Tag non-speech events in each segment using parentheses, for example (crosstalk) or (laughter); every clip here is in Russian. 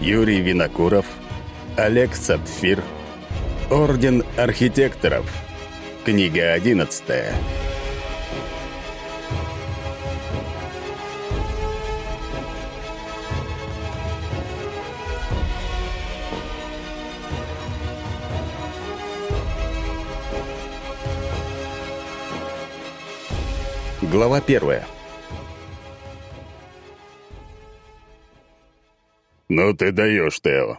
Юрий Винокуров, Олег Сапфир, Орден архитекторов. Книга одиннадцатая. Глава первая. «Ну ты даешь, Тео!»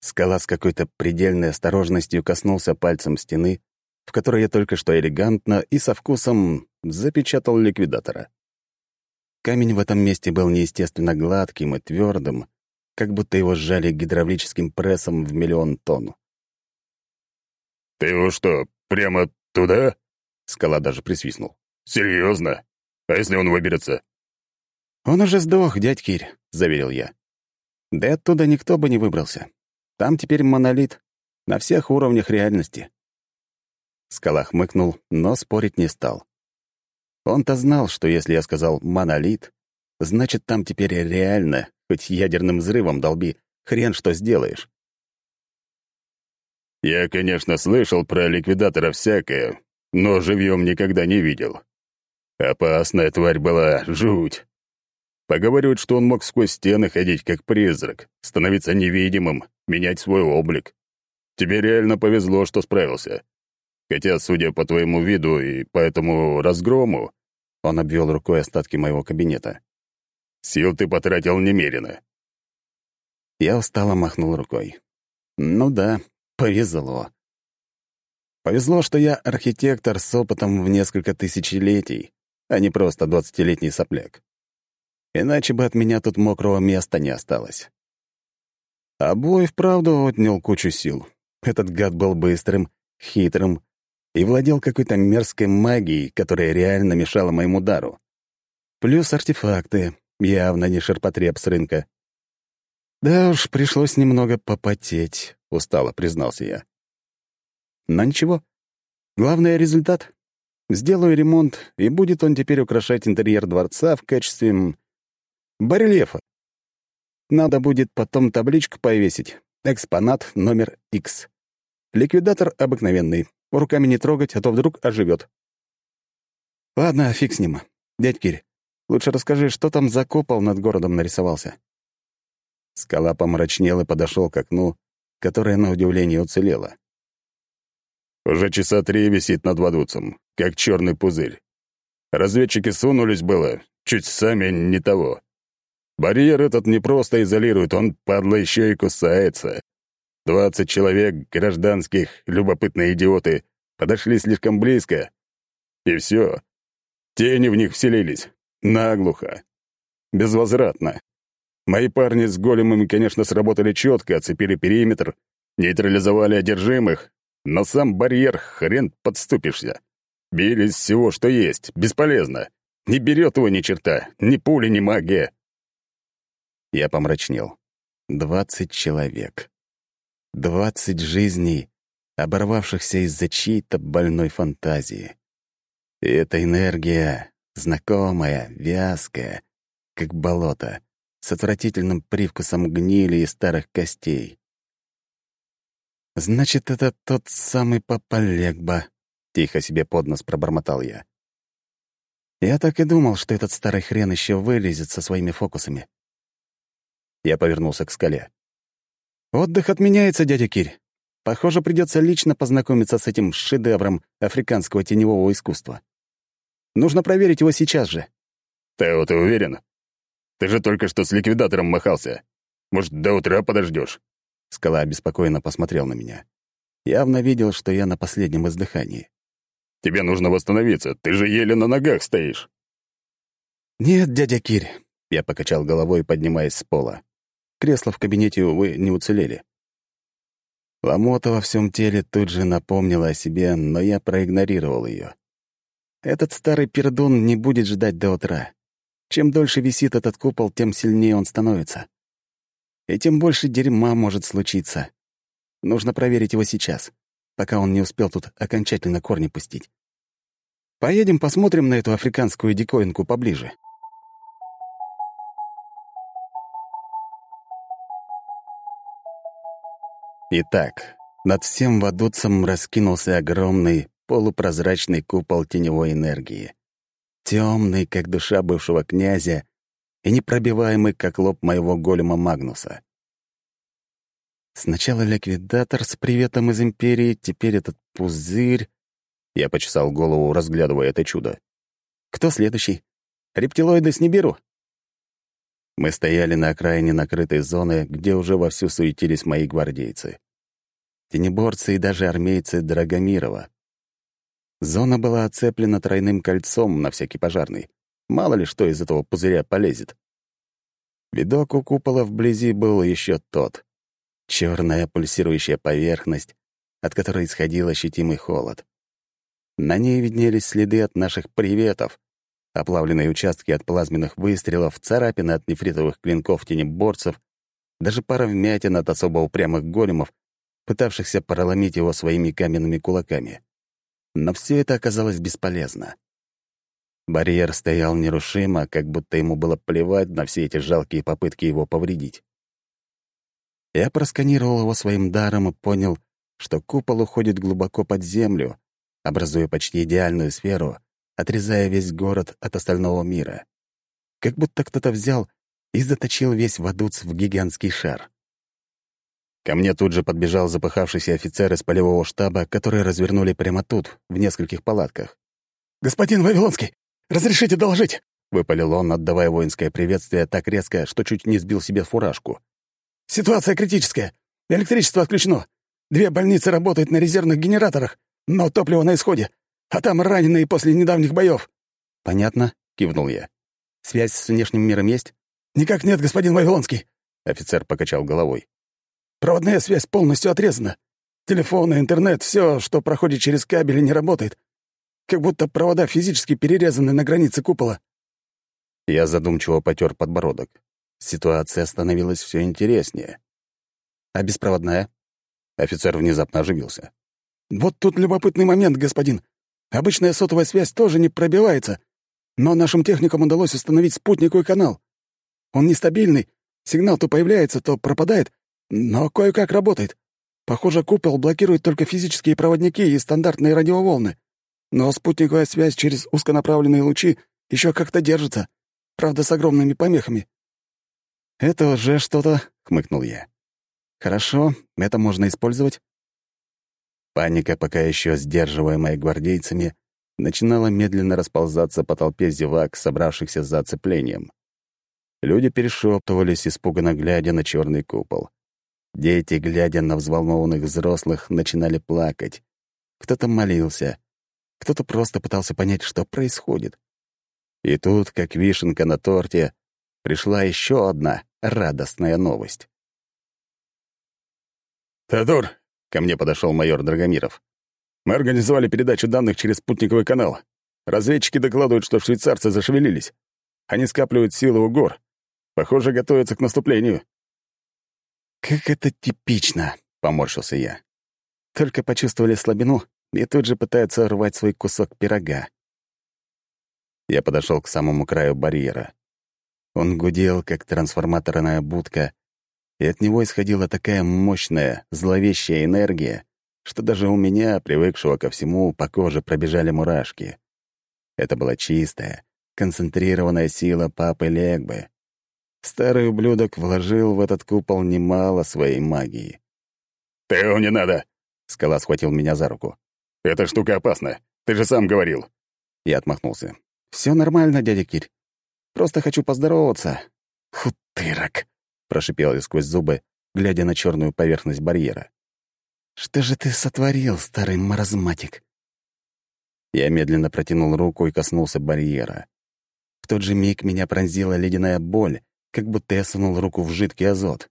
Скала с какой-то предельной осторожностью коснулся пальцем стены, в которой я только что элегантно и со вкусом запечатал ликвидатора. Камень в этом месте был неестественно гладким и твердым, как будто его сжали гидравлическим прессом в миллион тонн. «Ты его что, прямо туда?» Скала даже присвистнул. «Серьезно? А если он выберется?» «Он уже сдох, дядь Кирь», — заверил я. «Да и оттуда никто бы не выбрался. Там теперь монолит на всех уровнях реальности». Скала хмыкнул, но спорить не стал. Он-то знал, что если я сказал «монолит», значит, там теперь реально, хоть ядерным взрывом долби, хрен что сделаешь. «Я, конечно, слышал про ликвидатора всякое, но живьем никогда не видел. Опасная тварь была, жуть. Поговаривают, что он мог сквозь стены ходить, как призрак, становиться невидимым, менять свой облик. Тебе реально повезло, что справился. Хотя, судя по твоему виду и по этому разгрому, он обвел рукой остатки моего кабинета. Сил ты потратил немерено. Я устало махнул рукой. Ну да, повезло. Повезло, что я архитектор с опытом в несколько тысячелетий, а не просто двадцатилетний сопляк. Иначе бы от меня тут мокрого места не осталось. А бой вправду отнял кучу сил. Этот гад был быстрым, хитрым и владел какой-то мерзкой магией, которая реально мешала моему дару. Плюс артефакты, явно не ширпотреб с рынка. «Да уж, пришлось немного попотеть», — устало признался я. «Но ничего. Главное — результат. Сделаю ремонт, и будет он теперь украшать интерьер дворца в качестве барельефа. Надо будет потом табличку повесить. Экспонат номер X. Ликвидатор обыкновенный. Руками не трогать, а то вдруг оживет. Ладно, фиг с ним. Дядь Кирь, лучше расскажи, что там за купол над городом нарисовался. Скала помрачнел и подошел к окну, которое, на удивление, уцелело. Уже часа три висит над Вадуцем, как черный пузырь. Разведчики сунулись было, чуть сами не того. Барьер этот не просто изолирует, он, падла, еще и кусается. Двадцать человек, гражданских, любопытные идиоты, подошли слишком близко. И все. Тени в них вселились. Наглухо. Безвозвратно. Мои парни с големами, конечно, сработали четко, оцепили периметр, нейтрализовали одержимых, но сам барьер хрен подступишься. Били из всего, что есть, бесполезно. Не берет его ни черта, ни пули, ни магия. Я помрачнел. Двадцать человек. Двадцать жизней, оборвавшихся из-за чьей-то больной фантазии. И эта энергия, знакомая, вязкая, как болото, с отвратительным привкусом гнили и старых костей. «Значит, это тот самый папа Легба», — тихо себе под нос пробормотал я. «Я так и думал, что этот старый хрен еще вылезет со своими фокусами». Я повернулся к скале. «Отдых отменяется, дядя Кирь. Похоже, придется лично познакомиться с этим шедевром африканского теневого искусства. Нужно проверить его сейчас же». «Тео, ты уверен? Ты же только что с ликвидатором махался. Может, до утра подождешь? Скала обеспокоенно посмотрел на меня. Явно видел, что я на последнем издыхании. «Тебе нужно восстановиться, ты же еле на ногах стоишь». «Нет, дядя Кирь», — я покачал головой, поднимаясь с пола. Кресла в кабинете, увы, не уцелели. Ломота во всем теле тут же напомнила о себе, но я проигнорировал ее. Этот старый пердун не будет ждать до утра. Чем дольше висит этот купол, тем сильнее он становится и тем больше дерьма может случиться. Нужно проверить его сейчас, пока он не успел тут окончательно корни пустить. Поедем посмотрим на эту африканскую диковинку поближе. Итак, над всем Вадуцем раскинулся огромный полупрозрачный купол теневой энергии. Темный, как душа бывшего князя, и непробиваемый, как лоб моего голема Магнуса. Сначала ликвидатор с приветом из Империи, теперь этот пузырь. Я почесал голову, разглядывая это чудо. Кто следующий? Рептилоиды с Нибиру? Мы стояли на окраине накрытой зоны, где уже вовсю суетились мои гвардейцы. Тенеборцы и даже армейцы Драгомирова. Зона была оцеплена тройным кольцом на всякий пожарный. Мало ли что из этого пузыря полезет. Видок у купола вблизи был еще тот. Черная пульсирующая поверхность, от которой исходил ощутимый холод. На ней виднелись следы от наших приветов, оплавленные участки от плазменных выстрелов, царапины от нефритовых клинков тенеборцев, даже пара вмятин от особо упрямых големов, пытавшихся проломить его своими каменными кулаками. Но все это оказалось бесполезно. Барьер стоял нерушимо, как будто ему было плевать на все эти жалкие попытки его повредить. Я просканировал его своим даром и понял, что купол уходит глубоко под землю, образуя почти идеальную сферу, отрезая весь город от остального мира. Как будто кто-то взял и заточил весь Вадуц в гигантский шар. Ко мне тут же подбежал запыхавшийся офицер из полевого штаба, который развернули прямо тут, в нескольких палатках. «Господин Вавилонский, разрешите доложить?» — выпалил он, отдавая воинское приветствие так резко, что чуть не сбил себе фуражку. «Ситуация критическая. Электричество отключено. Две больницы работают на резервных генераторах, но топливо на исходе. А там раненые после недавних боев. «Понятно», — кивнул я. «Связь с внешним миром есть?» «Никак нет, господин Вавилонский», — офицер покачал головой. Проводная связь полностью отрезана. Телефон, интернет, все, что проходит через кабели, не работает. Как будто провода физически перерезаны на границе купола. Я задумчиво потер подбородок. Ситуация становилась все интереснее. А беспроводная? Офицер внезапно оживился. Вот тут любопытный момент, господин. Обычная сотовая связь тоже не пробивается, но нашим техникам удалось установить спутниковый канал. Он нестабильный, сигнал то появляется, то пропадает, но кое-как работает. Похоже, купол блокирует только физические проводники и стандартные радиоволны. Но спутниковая связь через узконаправленные лучи еще как-то держится. Правда, с огромными помехами. «Это уже что-то», — хмыкнул я. «Хорошо, это можно использовать». Паника, пока еще сдерживаемая гвардейцами, начинала медленно расползаться по толпе зевак, собравшихся за оцеплением. Люди перешептывались, испуганно глядя на черный купол. Дети, глядя на взволнованных взрослых, начинали плакать. Кто-то молился, кто-то просто пытался понять, что происходит. И тут, как вишенка на торте, пришла еще одна радостная новость. «Теодор!» — ко мне подошел майор Драгомиров. «Мы организовали передачу данных через спутниковый канал. Разведчики докладывают, что швейцарцы зашевелились. Они скапливают силы у гор. Похоже, готовятся к наступлению. «Как это типично!» — поморщился я. Только почувствовали слабину и тут же пытаются рвать свой кусок пирога. Я подошел к самому краю барьера. Он гудел, как трансформаторная будка, и от него исходила такая мощная, зловещая энергия, что даже у меня, привыкшего ко всему, по коже пробежали мурашки. Это была чистая, концентрированная сила папы Легбы. Старый ублюдок вложил в этот купол немало своей магии. «Ты его не надо!» — скала схватил меня за руку. «Эта штука опасна. Ты же сам говорил». Я отмахнулся. Все нормально, дядя Кирь. Просто хочу поздороваться». «Хутырок!» — прошипел я сквозь зубы, глядя на черную поверхность барьера. «Что же ты сотворил, старый маразматик?» Я медленно протянул руку и коснулся барьера. В тот же миг меня пронзила ледяная боль, как будто я сунул руку в жидкий азот.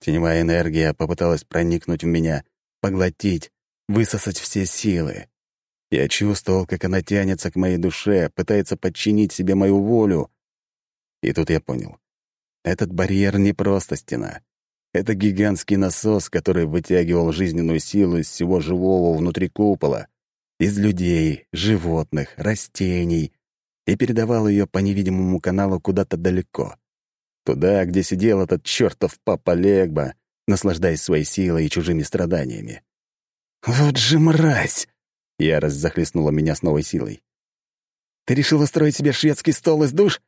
Теневая энергия попыталась проникнуть в меня, поглотить, высосать все силы. Я чувствовал, как она тянется к моей душе, пытается подчинить себе мою волю. И тут я понял. Этот барьер не просто стена. Это гигантский насос, который вытягивал жизненную силу из всего живого внутри купола, из людей, животных, растений, и передавал ее по невидимому каналу куда-то далеко. Туда, где сидел этот чертов папа Легба, наслаждаясь своей силой и чужими страданиями. «Вот же мразь!» — ярость захлестнула меня с новой силой. «Ты решил устроить себе шведский стол из душ?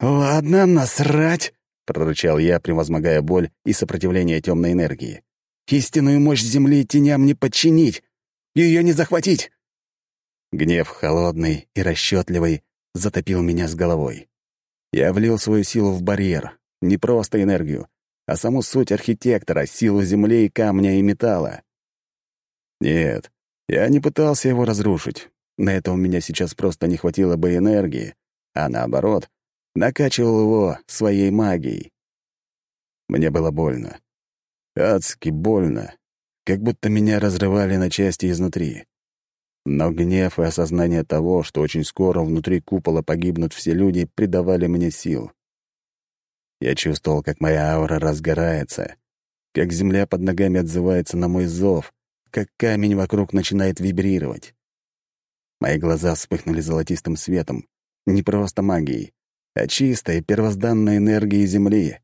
Ладно, насрать!» — прорычал я, превозмогая боль и сопротивление темной энергии. «Истинную мощь Земли теням не подчинить! Ее не захватить!» Гнев холодный и расчетливый затопил меня с головой. Я влил свою силу в барьер, не просто энергию, а саму суть архитектора, силу земли, камня и металла. Нет, я не пытался его разрушить. На это у меня сейчас просто не хватило бы энергии, а наоборот, накачивал его своей магией. Мне было больно. Адски больно, как будто меня разрывали на части изнутри. Но гнев и осознание того, что очень скоро внутри купола погибнут все люди, придавали мне сил. Я чувствовал, как моя аура разгорается, как земля под ногами отзывается на мой зов, как камень вокруг начинает вибрировать. Мои глаза вспыхнули золотистым светом, не просто магией, а чистой первозданной энергией Земли,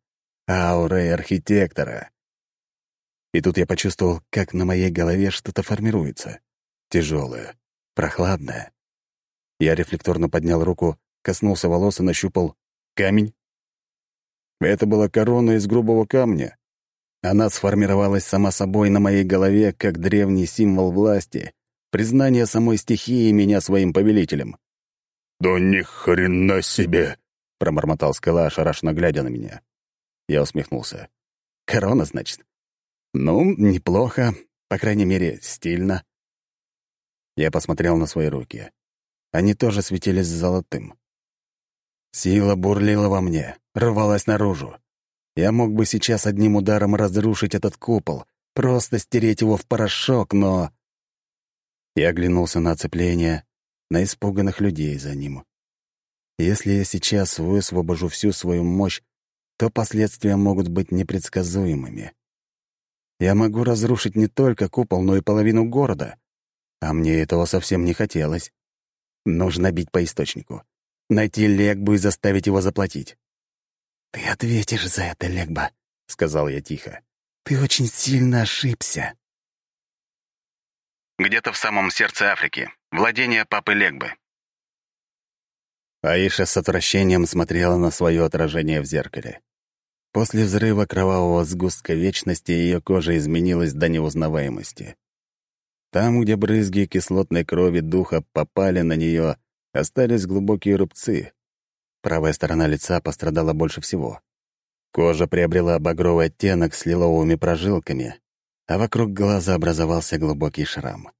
аурой архитектора. И тут я почувствовал, как на моей голове что-то формируется тяжелая, прохладная. Я рефлекторно поднял руку, коснулся волос и нащупал камень. Это была корона из грубого камня. Она сформировалась сама собой на моей голове как древний символ власти, признание самой стихии меня своим повелителем. «Да ни хрена себе!» — пробормотал скала, ошарашенно глядя на меня. Я усмехнулся. «Корона, значит?» «Ну, неплохо. По крайней мере, стильно. Я посмотрел на свои руки. Они тоже светились золотым. Сила бурлила во мне, рвалась наружу. Я мог бы сейчас одним ударом разрушить этот купол, просто стереть его в порошок, но... Я оглянулся на оцепление, на испуганных людей за ним. Если я сейчас высвобожу всю свою мощь, то последствия могут быть непредсказуемыми. Я могу разрушить не только купол, но и половину города. А мне этого совсем не хотелось. Нужно бить по источнику. Найти Легбу и заставить его заплатить. «Ты ответишь за это, Легба», — сказал я тихо. «Ты очень сильно ошибся». Где-то в самом сердце Африки. Владение папы Легбы. Аиша с отвращением смотрела на свое отражение в зеркале. После взрыва кровавого сгустка вечности ее кожа изменилась до неузнаваемости. Там, где брызги кислотной крови духа попали на нее, остались глубокие рубцы. Правая сторона лица пострадала больше всего. Кожа приобрела багровый оттенок с лиловыми прожилками, а вокруг глаза образовался глубокий шрам.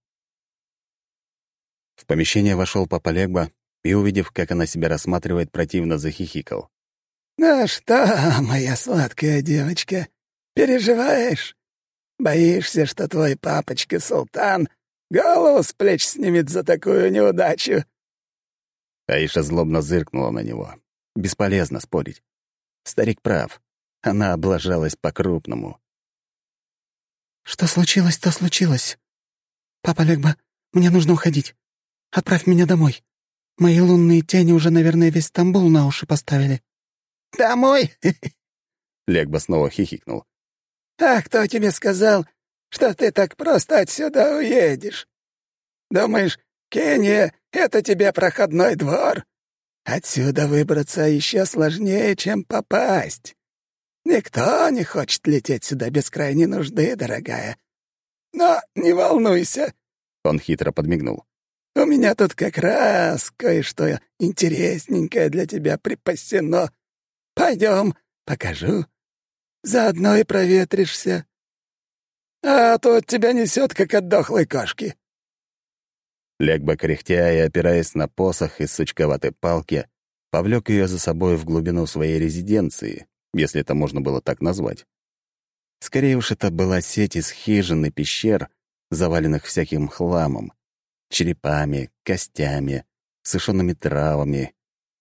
В помещение вошел папа Легба и, увидев, как она себя рассматривает, противно захихикал. «Ну что, моя сладкая девочка, переживаешь? Боишься, что твой папочка-султан голову с плеч снимет за такую неудачу?» Аиша злобно зыркнула на него. Бесполезно спорить. Старик прав. Она облажалась по-крупному. «Что случилось, то случилось. Папа Легба, мне нужно уходить. Отправь меня домой. Мои лунные тени уже, наверное, весь Стамбул на уши поставили». «Домой?» (laughs) Легба снова хихикнул. А кто тебе сказал, что ты так просто отсюда уедешь? Думаешь, Кения — это тебе проходной двор? Отсюда выбраться еще сложнее, чем попасть. Никто не хочет лететь сюда без крайней нужды, дорогая. Но не волнуйся. Он хитро подмигнул. У меня тут как раз кое-что интересненькое для тебя припасено. Пойдем, покажу. Заодно и проветришься. А то от тебя несет, как от дохлой кошки». Легба, кряхтя и опираясь на посох из сучковатой палки, повлек ее за собой в глубину своей резиденции, если это можно было так назвать. Скорее уж это была сеть из хижин и пещер, заваленных всяким хламом, черепами, костями, сушеными травами,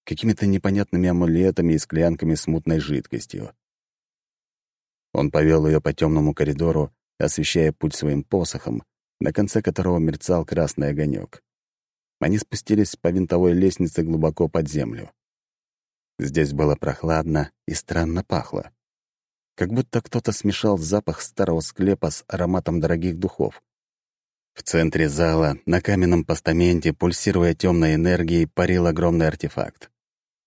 какими-то непонятными амулетами и склянками с мутной жидкостью. Он повел ее по темному коридору, освещая путь своим посохом, на конце которого мерцал красный огонек. Они спустились по винтовой лестнице глубоко под землю. Здесь было прохладно и странно пахло. как будто кто-то смешал запах старого склепа с ароматом дорогих духов. В центре зала, на каменном постаменте, пульсируя темной энергией, парил огромный артефакт.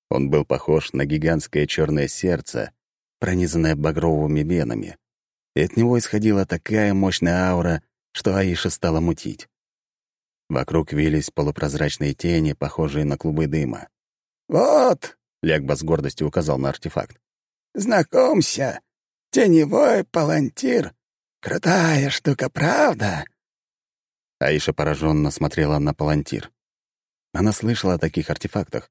Он был похож на гигантское черное сердце, пронизанное багровыми венами. И от него исходила такая мощная аура, что Аиша стала мутить. Вокруг вились полупрозрачные тени, похожие на клубы дыма. «Вот!» — Легба с гордостью указал на артефакт. «Знакомься! Теневой палантир! Крутая штука, правда?» Аиша пораженно смотрела на палантир. Она слышала о таких артефактах.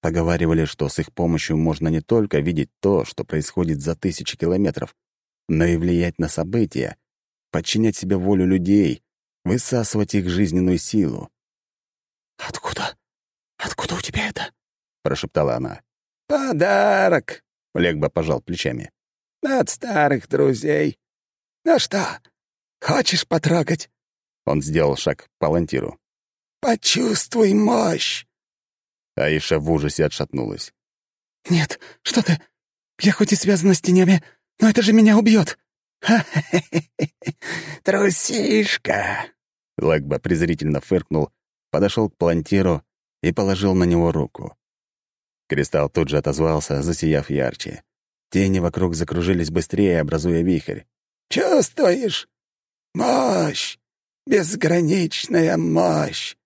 Поговаривали, что с их помощью можно не только видеть то, что происходит за тысячи километров, но и влиять на события, подчинять себе волю людей, высасывать их жизненную силу. «Откуда? Откуда у тебя это?» — прошептала она. «Подарок!» — Легба пожал плечами. «От старых друзей. Ну что, хочешь потрогать?» Он сделал шаг к палантиру. «Почувствуй мощь!» Аиша в ужасе отшатнулась. «Нет, что ты? Я хоть и связана с тенями, но это же меня убьет. (laughs) Трусишка!» Лэгба презрительно фыркнул, подошел к палантиру и положил на него руку. Кристалл тут же отозвался, засияв ярче. Тени вокруг закружились быстрее, образуя вихрь. «Чувствуешь? Мощь! Безграничная мощь!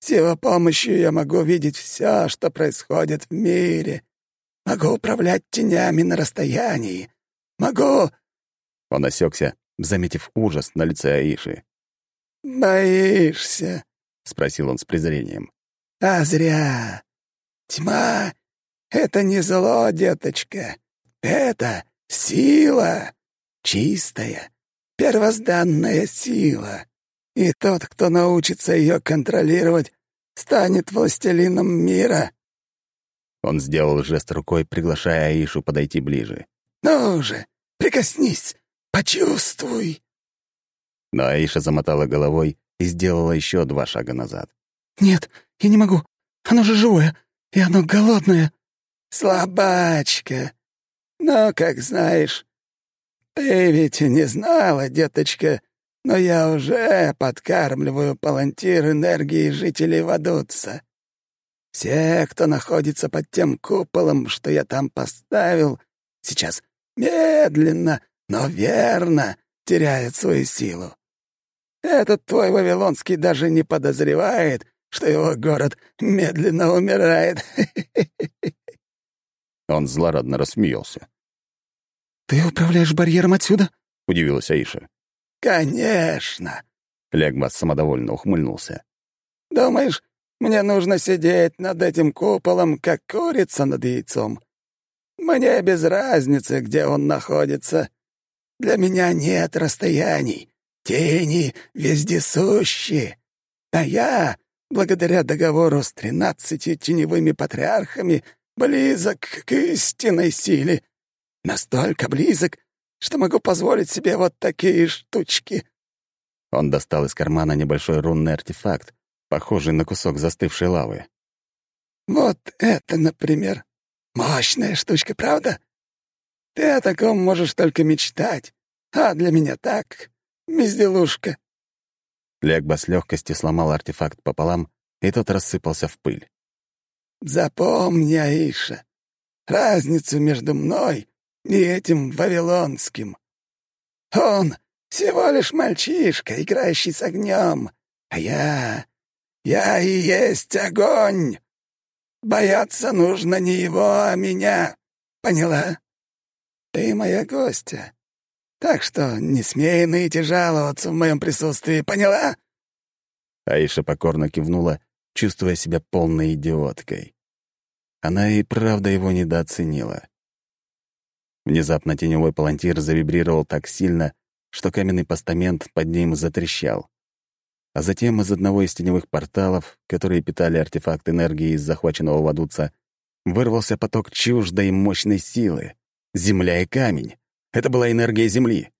С его помощью я могу видеть все, что происходит в мире. Могу управлять тенями на расстоянии. Могу...» Он осекся, заметив ужас на лице Аиши. «Боишься?» — спросил он с презрением. «А зря. Тьма — это не зло, деточка. Это сила. Чистая, первозданная сила. И тот, кто научится ее контролировать, станет властелином мира». Он сделал жест рукой, приглашая Аишу подойти ближе. «Ну же, прикоснись, почувствуй!» Но Аиша замотала головой и сделала еще два шага назад. «Нет, я не могу. Оно же живое, и оно голодное». «Слабачка. Но, как знаешь, ты ведь не знала, деточка, но я уже подкармливаю палантир энергии жителей Вадутса. Все, кто находится под тем куполом, что я там поставил, сейчас медленно, но верно теряют свою силу. Этот твой Вавилонский даже не подозревает, что его город медленно умирает. (laughs) Он злорадно рассмеялся. «Ты управляешь барьером отсюда?» — удивилась Аиша. «Конечно!» — Легмас самодовольно ухмыльнулся. «Думаешь, мне нужно сидеть над этим куполом, как курица над яйцом? Мне без разницы, где он находится. Для меня нет расстояний. Тени вездесущие. А я, благодаря договору с тринадцатью теневыми патриархами, близок к истинной силе. Настолько близок, что могу позволить себе вот такие штучки». Он достал из кармана небольшой рунный артефакт, похожий на кусок застывшей лавы. «Вот это, например. Мощная штучка, правда? Ты о таком можешь только мечтать, а для меня так, безделушка». Легба с легкостью сломал артефакт пополам, и тот рассыпался в пыль. «Запомни, Аиша, разницу между мной и этим вавилонским. Он всего лишь мальчишка, играющий с огнем, а я... я и есть огонь. Бояться нужно не его, а меня. Поняла? Ты моя гостья. Так что не смей ныть и жаловаться в моем присутствии, поняла?» Аиша покорно кивнула, чувствуя себя полной идиоткой. Она и правда его недооценила. Внезапно теневой палантир завибрировал так сильно, что каменный постамент под ним затрещал. А затем из одного из теневых порталов, которые питали артефакт энергии из захваченного Вадуца, вырвался поток чуждой мощной силы. Земля и камень. Это была энергия Земли.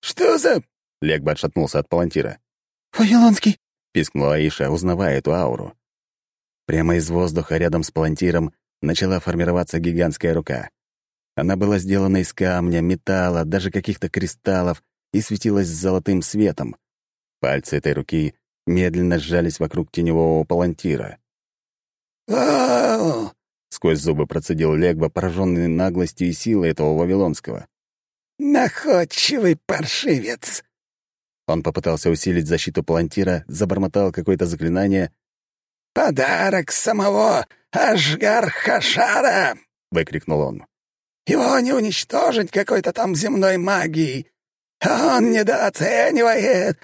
«Что за...» — Легба отшатнулся от палантира. «Вавилонский!» — пискнула Аиша, узнавая эту ауру. Прямо из воздуха рядом с палантиром начала формироваться гигантская рука. Она была сделана из камня, металла, даже каких-то кристаллов и светилась золотым светом. Пальцы этой руки медленно сжались вокруг теневого палантира. Сквозь зубы процедил Легба, пораженный наглостью и силой этого вавилонского. «Находчивый паршивец!» Он попытался усилить защиту палантира, забормотал какое-то заклинание. «Подарок самого Ашгар-Хашара!» — выкрикнул он. «Его не уничтожить какой-то там земной магией! Он недооценивает!»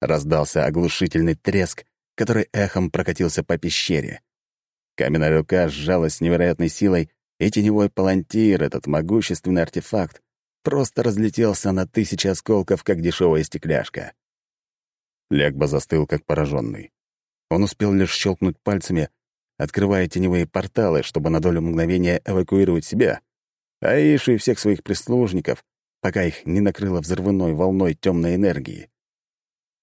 Раздался оглушительный треск, который эхом прокатился по пещере. Каменная рука сжалась с невероятной силой, и теневой палантир, этот могущественный артефакт, просто разлетелся на тысячи осколков, как дешевая стекляшка. Легба застыл, как пораженный. Он успел лишь щелкнуть пальцами, открывая теневые порталы, чтобы на долю мгновения эвакуировать себя, а Ишу и всех своих прислужников, пока их не накрыло взрывной волной темной энергии.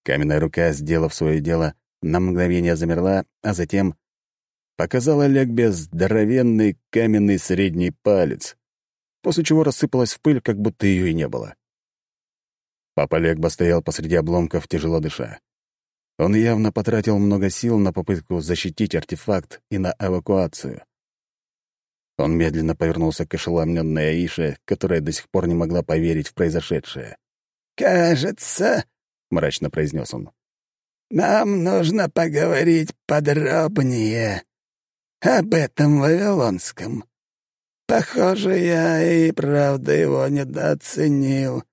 Каменная рука, сделав свое дело, на мгновение замерла, а затем показала Легбе здоровенный каменный средний палец, после чего рассыпалась в пыль, как будто ее и не было. Папа Легба стоял посреди обломков, тяжело дыша. Он явно потратил много сил на попытку защитить артефакт и на эвакуацию. Он медленно повернулся к ошеломленной Аише, которая до сих пор не могла поверить в произошедшее. «Кажется», — мрачно произнес он, — «нам нужно поговорить подробнее об этом Вавилонском. Похоже, я и правда его недооценил».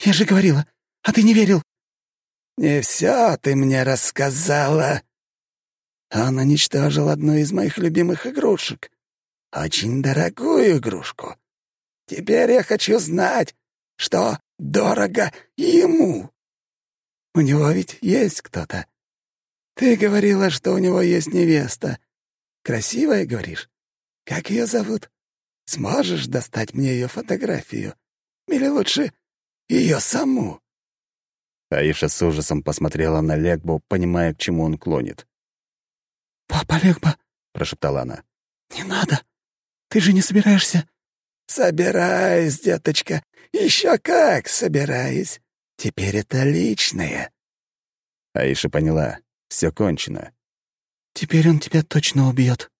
«Я же говорила, а ты не верил!» «Не все ты мне рассказала!» Он уничтожил одну из моих любимых игрушек. Очень дорогую игрушку. Теперь я хочу знать, что дорого ему. У него ведь есть кто-то. Ты говорила, что у него есть невеста. Красивая, говоришь? Как ее зовут? Сможешь достать мне ее фотографию? Или лучше ее саму?» Аиша с ужасом посмотрела на Легбу, понимая, к чему он клонит. «Папа Легба», — прошептала она, — «не надо. Ты же не собираешься...» «Собираюсь, деточка. Еще как собираюсь. Теперь это личное». Аиша поняла. Все кончено. «Теперь он тебя точно убьет.